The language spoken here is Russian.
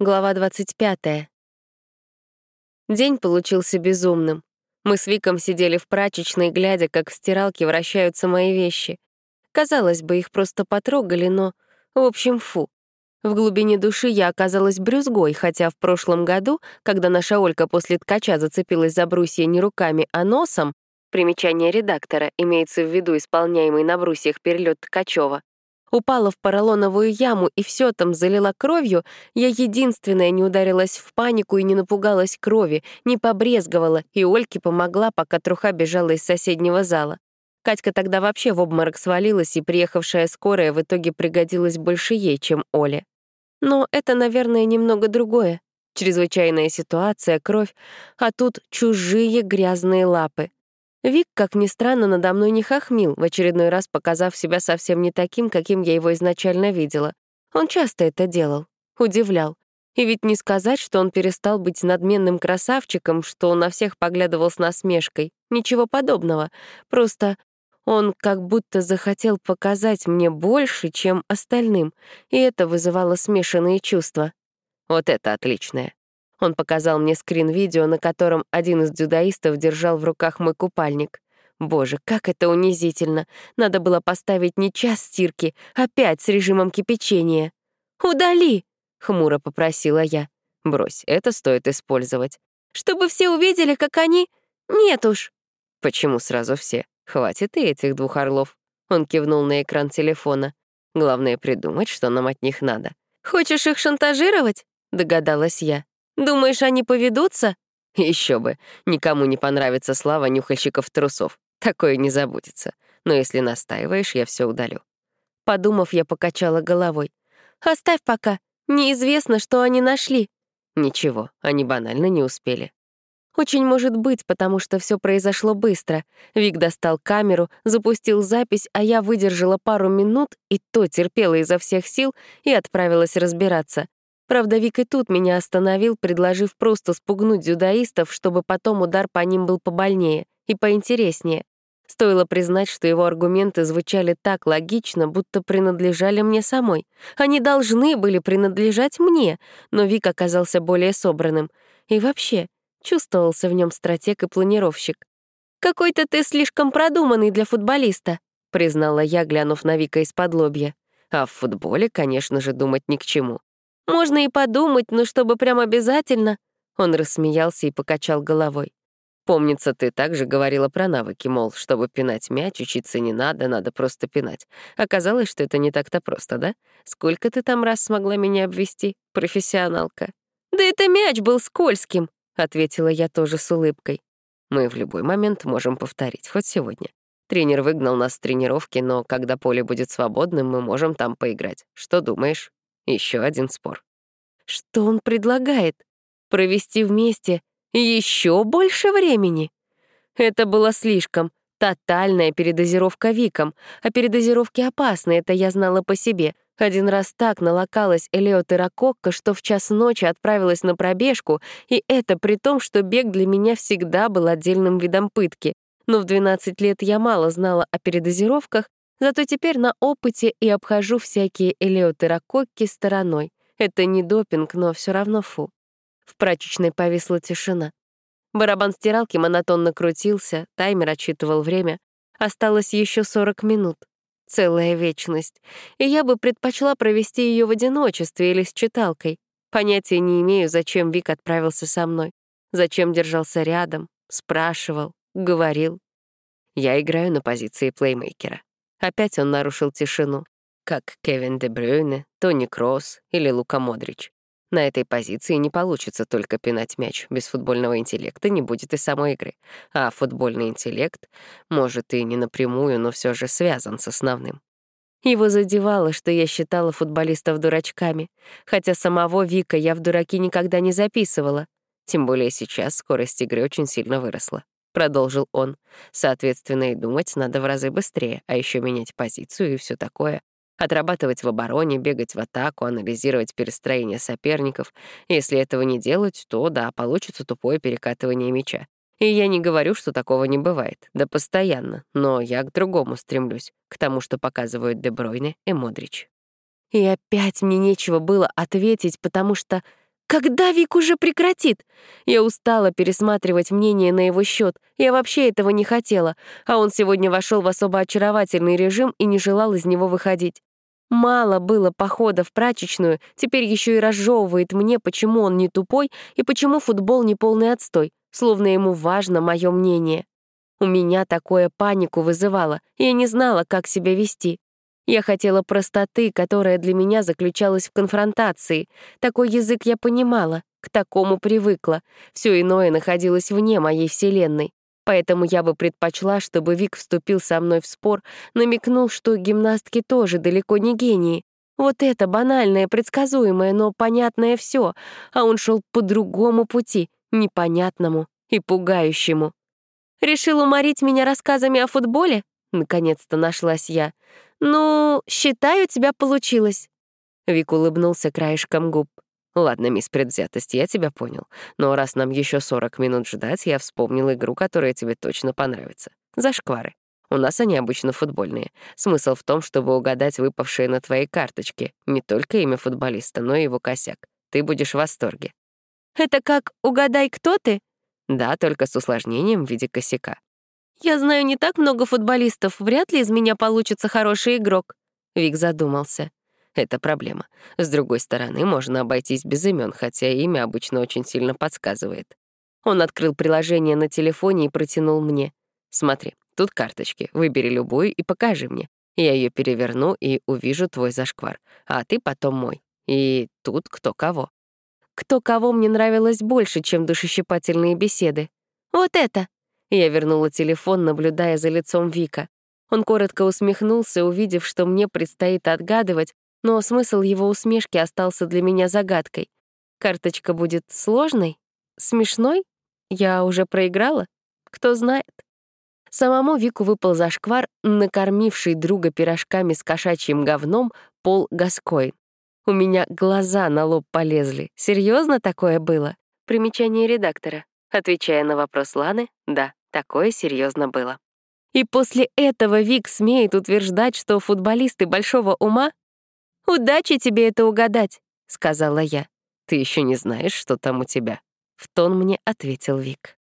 Глава 25. День получился безумным. Мы с Виком сидели в прачечной, глядя, как в стиралке вращаются мои вещи. Казалось бы, их просто потрогали, но... В общем, фу. В глубине души я оказалась брюзгой, хотя в прошлом году, когда наша Олька после ткача зацепилась за брусья не руками, а носом, примечание редактора, имеется в виду исполняемый на брусьях перелет Ткачева, упала в поролоновую яму и все там залила кровью, я единственная не ударилась в панику и не напугалась крови, не побрезговала, и Ольке помогла, пока труха бежала из соседнего зала. Катька тогда вообще в обморок свалилась, и приехавшая скорая в итоге пригодилась больше ей, чем Оле. Но это, наверное, немного другое. Чрезвычайная ситуация, кровь, а тут чужие грязные лапы. Вик, как ни странно, надо мной не хохмил, в очередной раз показав себя совсем не таким, каким я его изначально видела. Он часто это делал, удивлял. И ведь не сказать, что он перестал быть надменным красавчиком, что он на всех поглядывал с насмешкой. Ничего подобного. Просто он как будто захотел показать мне больше, чем остальным, и это вызывало смешанные чувства. Вот это отличное. Он показал мне скрин-видео, на котором один из дзюдоистов держал в руках мой купальник. Боже, как это унизительно. Надо было поставить не час стирки, а пять с режимом кипячения. «Удали!» — хмуро попросила я. «Брось, это стоит использовать». «Чтобы все увидели, как они...» «Нет уж». «Почему сразу все? Хватит и этих двух орлов». Он кивнул на экран телефона. «Главное придумать, что нам от них надо». «Хочешь их шантажировать?» — догадалась я. Думаешь, они поведутся? Еще бы. Никому не понравится слава нюхальщиков трусов. Такое не забудется. Но если настаиваешь, я все удалю. Подумав, я покачала головой. Оставь пока. Неизвестно, что они нашли. Ничего, они банально не успели. Очень может быть, потому что все произошло быстро. Вик достал камеру, запустил запись, а я выдержала пару минут, и то терпела изо всех сил и отправилась разбираться. Правда, Вик и тут меня остановил, предложив просто спугнуть дзюдоистов, чтобы потом удар по ним был побольнее и поинтереснее. Стоило признать, что его аргументы звучали так логично, будто принадлежали мне самой. Они должны были принадлежать мне, но Вик оказался более собранным. И вообще, чувствовался в нем стратег и планировщик. «Какой-то ты слишком продуманный для футболиста», — признала я, глянув на Вика из-под лобья. А в футболе, конечно же, думать ни к чему. Можно и подумать, но чтобы прям обязательно...» Он рассмеялся и покачал головой. «Помнится, ты также говорила про навыки, мол, чтобы пинать мяч, учиться не надо, надо просто пинать. Оказалось, что это не так-то просто, да? Сколько ты там раз смогла меня обвести, профессионалка?» «Да это мяч был скользким», — ответила я тоже с улыбкой. «Мы в любой момент можем повторить, хоть сегодня. Тренер выгнал нас с тренировки, но когда поле будет свободным, мы можем там поиграть. Что думаешь?» Еще один спор. Что он предлагает? Провести вместе еще больше времени? Это было слишком. Тотальная передозировка Виком. А передозировки опасны, это я знала по себе. Один раз так налокалась Элеотеракокка, что в час ночи отправилась на пробежку, и это при том, что бег для меня всегда был отдельным видом пытки. Но в 12 лет я мало знала о передозировках, Зато теперь на опыте и обхожу всякие элеотерококки стороной. Это не допинг, но все равно фу. В прачечной повисла тишина. Барабан стиралки монотонно крутился, таймер отсчитывал время. Осталось еще 40 минут. Целая вечность. И я бы предпочла провести ее в одиночестве или с читалкой. Понятия не имею, зачем Вик отправился со мной. Зачем держался рядом, спрашивал, говорил. Я играю на позиции плеймейкера. Опять он нарушил тишину, как Кевин Де Брюйне, Тони Кросс или Лука Модрич. На этой позиции не получится только пинать мяч. Без футбольного интеллекта не будет и самой игры. А футбольный интеллект, может, и не напрямую, но все же связан с основным. Его задевало, что я считала футболистов дурачками, хотя самого Вика я в дураки никогда не записывала. Тем более сейчас скорость игры очень сильно выросла продолжил он. Соответственно, и думать надо в разы быстрее, а еще менять позицию и все такое. Отрабатывать в обороне, бегать в атаку, анализировать перестроение соперников. Если этого не делать, то да, получится тупое перекатывание мяча. И я не говорю, что такого не бывает, да постоянно, но я к другому стремлюсь, к тому, что показывают Дебройне и Модрич. И опять мне нечего было ответить, потому что Когда Вик уже прекратит? Я устала пересматривать мнение на его счет. Я вообще этого не хотела, а он сегодня вошел в особо очаровательный режим и не желал из него выходить. Мало было похода в прачечную, теперь еще и разжевывает мне, почему он не тупой и почему футбол не полный отстой, словно ему важно мое мнение. У меня такое панику вызывало, я не знала, как себя вести. Я хотела простоты, которая для меня заключалась в конфронтации. Такой язык я понимала, к такому привыкла. Все иное находилось вне моей вселенной. Поэтому я бы предпочла, чтобы Вик вступил со мной в спор, намекнул, что гимнастки тоже далеко не гении. Вот это банальное, предсказуемое, но понятное все, а он шел по другому пути, непонятному и пугающему. Решил уморить меня рассказами о футболе? Наконец-то нашлась я. «Ну, считаю, у тебя получилось». Вик улыбнулся краешком губ. «Ладно, мисс предвзятость, я тебя понял. Но раз нам еще 40 минут ждать, я вспомнил игру, которая тебе точно понравится. Зашквары. У нас они обычно футбольные. Смысл в том, чтобы угадать выпавшие на твоей карточке не только имя футболиста, но и его косяк. Ты будешь в восторге. «Это как «угадай, кто ты»?» Да, только с усложнением в виде косяка. «Я знаю не так много футболистов, вряд ли из меня получится хороший игрок», — Вик задумался. Это проблема. С другой стороны, можно обойтись без имен, хотя имя обычно очень сильно подсказывает. Он открыл приложение на телефоне и протянул мне. «Смотри, тут карточки, выбери любую и покажи мне. Я ее переверну и увижу твой зашквар, а ты потом мой. И тут кто кого». Кто кого мне нравилось больше, чем душещипательные беседы. «Вот это!» Я вернула телефон, наблюдая за лицом Вика. Он коротко усмехнулся, увидев, что мне предстоит отгадывать, но смысл его усмешки остался для меня загадкой. Карточка будет сложной? Смешной? Я уже проиграла? Кто знает. Самому Вику выпал зашквар, накормивший друга пирожками с кошачьим говном Пол Гаскоин. У меня глаза на лоб полезли. Серьезно такое было? Примечание редактора. Отвечая на вопрос Ланы, да. Такое серьезно было. И после этого Вик смеет утверждать, что футболисты большого ума? «Удачи тебе это угадать», — сказала я. «Ты еще не знаешь, что там у тебя», — в тон мне ответил Вик.